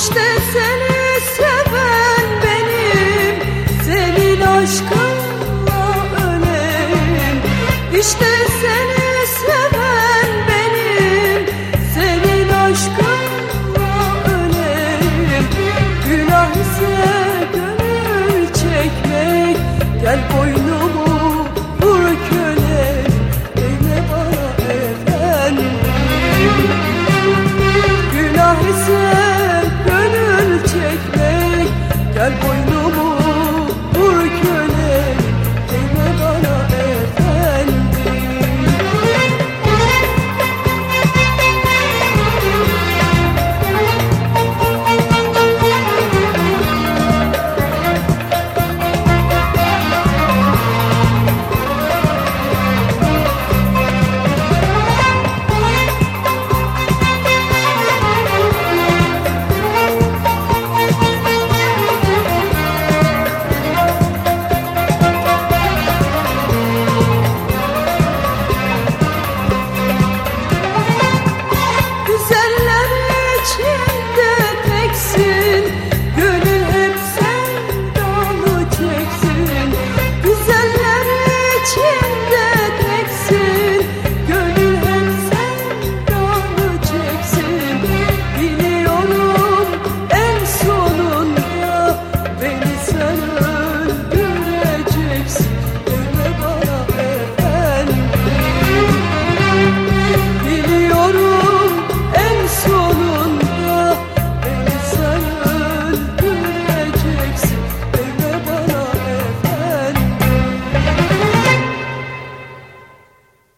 İşte seni seven benim Senin aşkınla öleyim. İşte seni